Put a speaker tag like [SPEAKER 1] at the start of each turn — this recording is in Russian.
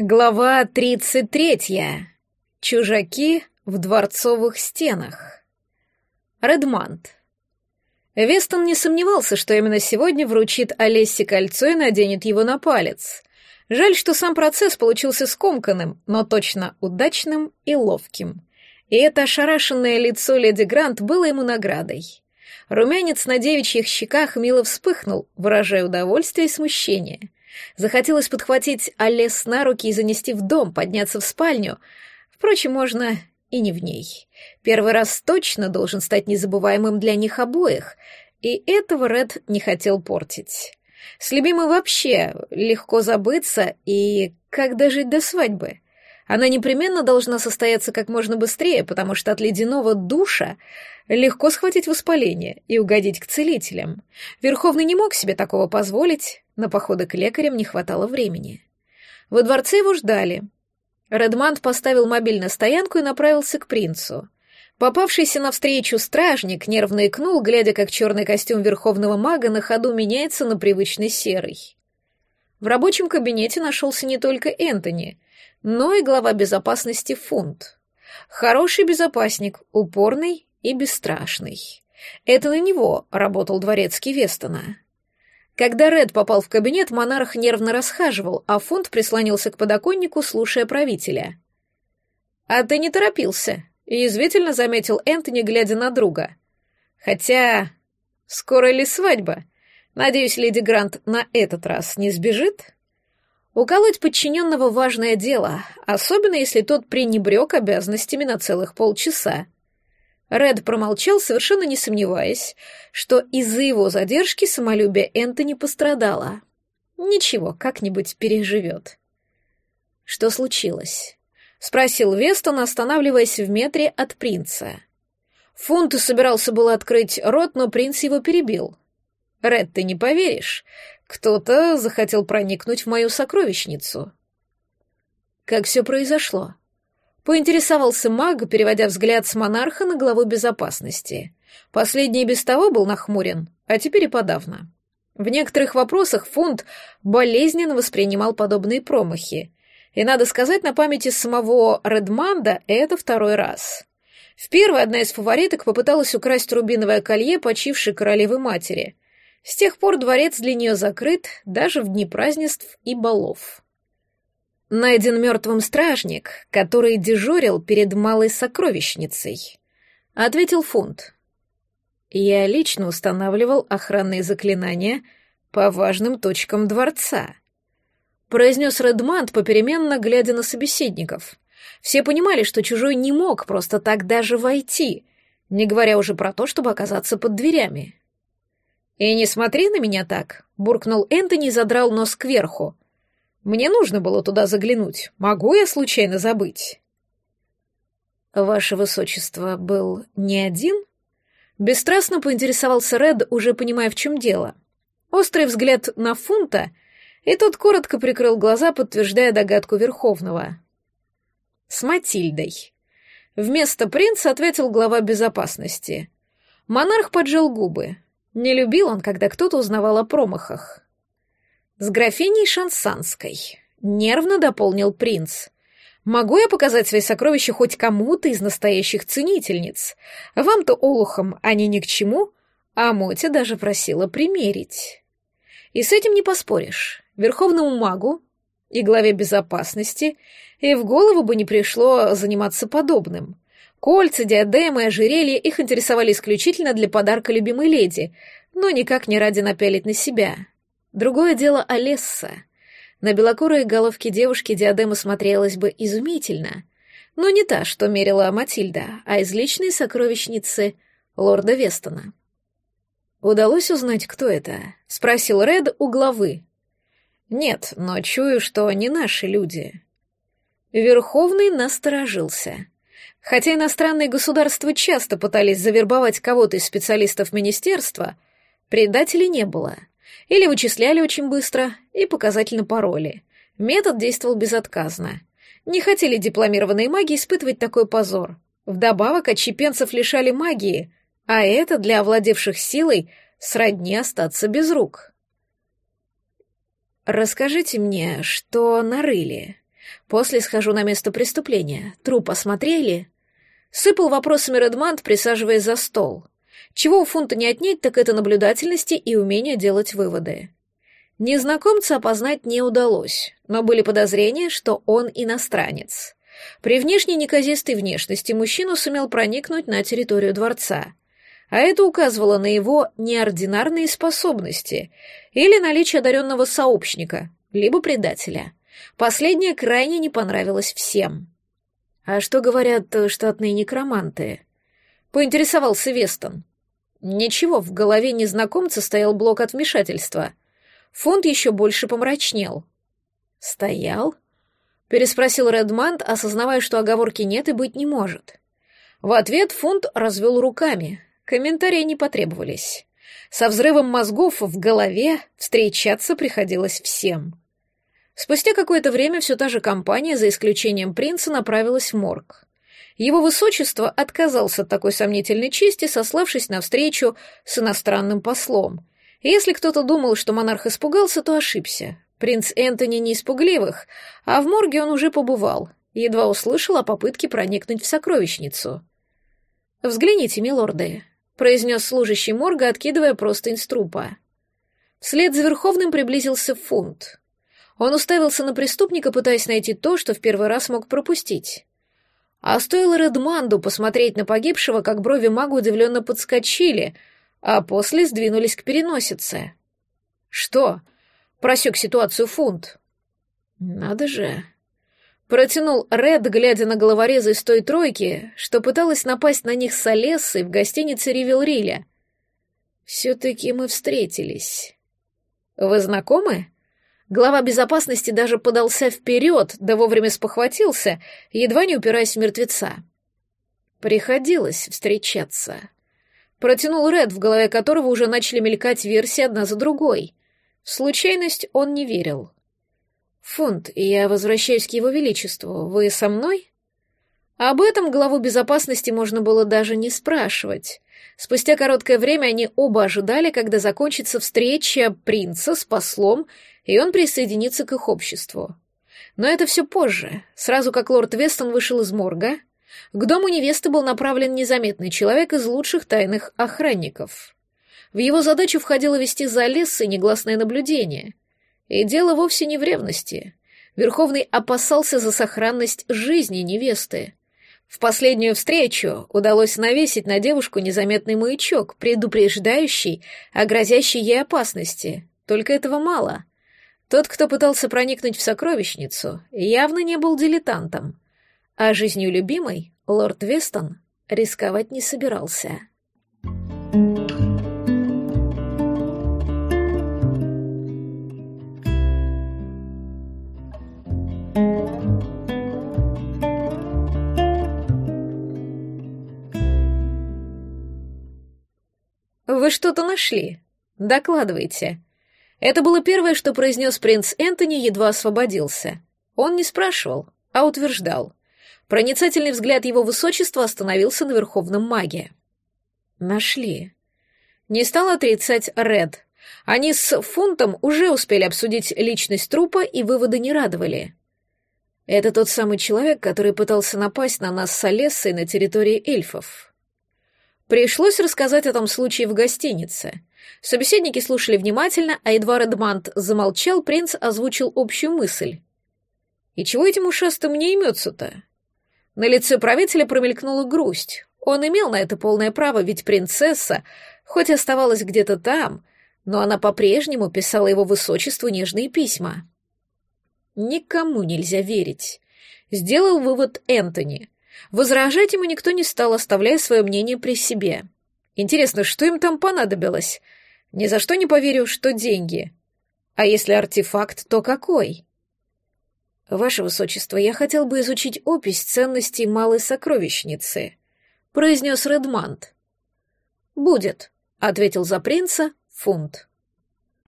[SPEAKER 1] Глава 33. Чужаки в дворцовых стенах. Редмант. Вестон не сомневался, что именно сегодня вручит Олессе кольцо и наденет его на палец. Жаль, что сам процесс получился скомканным, но точно удачным и ловким. И это ошарашенное лицо леди Грант было ему наградой. Румянец на девичьих щеках мило вспыхнул, выражая удовольствие и смущение — Захотелось подхватить Алес на руки и занести в дом, подняться в спальню. Впрочем, можно и не в ней. Первый раз точно должен стать незабываемым для них обоих, и этого Ред не хотел портить. С любимой вообще легко забыться, и как дожить до свадьбы? Она непременно должна состояться как можно быстрее, потому что от ледяного душа легко схватить воспаление и угодить к целителям. Верховный не мог себе такого позволить, на походы к лекарям не хватало времени. Во дворце его ждали. Редмант поставил мобиль на стоянку и направился к принцу. Попавшийся навстречу стражник нервно икнул, глядя, как черный костюм верховного мага на ходу меняется на привычный серый. В рабочем кабинете нашелся не только Энтони, но и глава безопасности Фунт. Хороший безопасник, упорный и бесстрашный. Это на него работал дворецкий Вестона. Когда Ред попал в кабинет, монарх нервно расхаживал, а Фунт прислонился к подоконнику, слушая правителя. «А ты не торопился», — язвительно заметил Энтони, глядя на друга. «Хотя... скоро ли свадьба? Надеюсь, леди Грант на этот раз не сбежит?» Уколоть подчиненного важное дело, особенно если тот пренебрег обязанностями на целых полчаса. Ред промолчал, совершенно не сомневаясь, что из-за его задержки самолюбие Энтони пострадало. Ничего, как-нибудь переживет. Что случилось? Спросил Вестон, останавливаясь в метре от принца. Фунт собирался было открыть рот, но принц его перебил. «Ред, ты не поверишь. Кто-то захотел проникнуть в мою сокровищницу». Как все произошло? Поинтересовался маг, переводя взгляд с монарха на главу безопасности. Последний без того был нахмурен, а теперь и подавно. В некоторых вопросах фонд болезненно воспринимал подобные промахи. И, надо сказать, на памяти самого Редманда это второй раз. В первый одна из фавориток попыталась украсть рубиновое колье почившей королевы матери. С тех пор дворец для нее закрыт даже в дни празднеств и балов. Найден мертвым стражник, который дежурил перед малой сокровищницей. Ответил Фунт. Я лично устанавливал охранные заклинания по важным точкам дворца. Произнес Редмант, попеременно глядя на собеседников. Все понимали, что чужой не мог просто так даже войти, не говоря уже про то, чтобы оказаться под дверями. «И не смотри на меня так», — буркнул Энтони и задрал нос кверху — мне нужно было туда заглянуть. Могу я случайно забыть?» «Ваше высочество был не один?» Бесстрастно поинтересовался Ред, уже понимая, в чем дело. Острый взгляд на Фунта, и тот коротко прикрыл глаза, подтверждая догадку Верховного. «С Матильдой». Вместо принца ответил глава безопасности. Монарх поджал губы. Не любил он, когда кто-то узнавал о промахах. «С графиней Шансанской», — нервно дополнил принц. «Могу я показать свои сокровища хоть кому-то из настоящих ценительниц? Вам-то, олухам, они ни к чему, а Мотя даже просила примерить». И с этим не поспоришь. Верховному магу и главе безопасности и в голову бы не пришло заниматься подобным. Кольца, диадемы, ожерелья их интересовали исключительно для подарка любимой леди, но никак не ради напялить на себя. Другое дело Олесса. На белокурой головке девушки диадема смотрелась бы изумительно, но не та, что мерила Матильда, а из личной сокровищницы лорда Вестона. «Удалось узнать, кто это?» — спросил Ред у главы. «Нет, но чую, что не наши люди». Верховный насторожился. Хотя иностранные государства часто пытались завербовать кого-то из специалистов министерства, предателей не было — или вычисляли очень быстро и показательно пароли. Метод действовал безотказно. Не хотели дипломированные маги испытывать такой позор. Вдобавок отщепенцев лишали магии, а это для овладевших силой сродни остаться без рук. «Расскажите мне, что нарыли?» После схожу на место преступления. Труп осмотрели?» Сыпал вопросами Редмант, присаживаясь за стол. Чего у фунта не отнять, так это наблюдательности и умение делать выводы. Незнакомца опознать не удалось, но были подозрения, что он иностранец. При внешней неказистой внешности мужчину сумел проникнуть на территорию дворца, а это указывало на его неординарные способности или наличие одаренного сообщника, либо предателя. Последнее крайне не понравилось всем. «А что говорят штатные некроманты?» — поинтересовался Вестон. Ничего, в голове незнакомца стоял блок от вмешательства. Фонд еще больше помрачнел. «Стоял?» — переспросил Редмант, осознавая, что оговорки нет и быть не может. В ответ Фонд развел руками. Комментарии не потребовались. Со взрывом мозгов в голове встречаться приходилось всем. Спустя какое-то время все та же компания, за исключением принца, направилась в морг. Его высочество отказался от такой сомнительной чести, сославшись на встречу с иностранным послом. И если кто-то думал, что монарх испугался, то ошибся. Принц Энтони не испугливых, а в морге он уже побывал, едва услышал о попытке проникнуть в сокровищницу. «Взгляните, милорды», — произнес служащий морга, откидывая с трупа. Вслед за Верховным приблизился фунт. Он уставился на преступника, пытаясь найти то, что в первый раз мог пропустить. А стоило Редманду посмотреть на погибшего, как брови мага удивленно подскочили, а после сдвинулись к переносице. «Что?» — просек ситуацию фунт. «Надо же!» Протянул Ред, глядя на головорезы из той тройки, что пыталась напасть на них с Олессой в гостинице Ривелриля. «Все-таки мы встретились». «Вы знакомы?» Глава безопасности даже подался вперед, да вовремя спохватился, едва не упираясь в мертвеца. Приходилось встречаться. Протянул Ред, в голове которого уже начали мелькать версии одна за другой. В случайность он не верил. «Фунт, я возвращаюсь к его величеству. Вы со мной?» Об этом главу безопасности можно было даже не спрашивать. Спустя короткое время они оба ожидали, когда закончится встреча принца с послом и он присоединится к их обществу. Но это все позже, сразу как лорд Вестон вышел из морга, к дому невесты был направлен незаметный человек из лучших тайных охранников. В его задачу входило вести за лес и негласное наблюдение. И дело вовсе не в ревности. Верховный опасался за сохранность жизни невесты. В последнюю встречу удалось навесить на девушку незаметный маячок, предупреждающий о грозящей ей опасности. Только этого мало. Тот, кто пытался проникнуть в сокровищницу, явно не был дилетантом, а жизнью любимой лорд Вестон рисковать не собирался. «Вы что-то нашли? Докладывайте», это было первое, что произнес принц Энтони, едва освободился. Он не спрашивал, а утверждал. Проницательный взгляд его высочества остановился на верховном маге. Нашли. Не стал отрицать Ред. Они с Фунтом уже успели обсудить личность трупа, и выводы не радовали. Это тот самый человек, который пытался напасть на нас с Олессой на территории эльфов. Пришлось рассказать о том случае в гостинице. Собеседники слушали внимательно, а едва Редмант замолчал, принц озвучил общую мысль. «И чего этим ушастым не имется-то?» На лице правителя промелькнула грусть. Он имел на это полное право, ведь принцесса, хоть оставалась где-то там, но она по-прежнему писала его высочеству нежные письма. «Никому нельзя верить», — сделал вывод Энтони. Возражать ему никто не стал, оставляя свое мнение при себе. Интересно, что им там понадобилось? Ни за что не поверю, что деньги. А если артефакт, то какой? Ваше Высочество, я хотел бы изучить опись ценностей малой сокровищницы, произнес Редмант. Будет, ответил за принца фунт.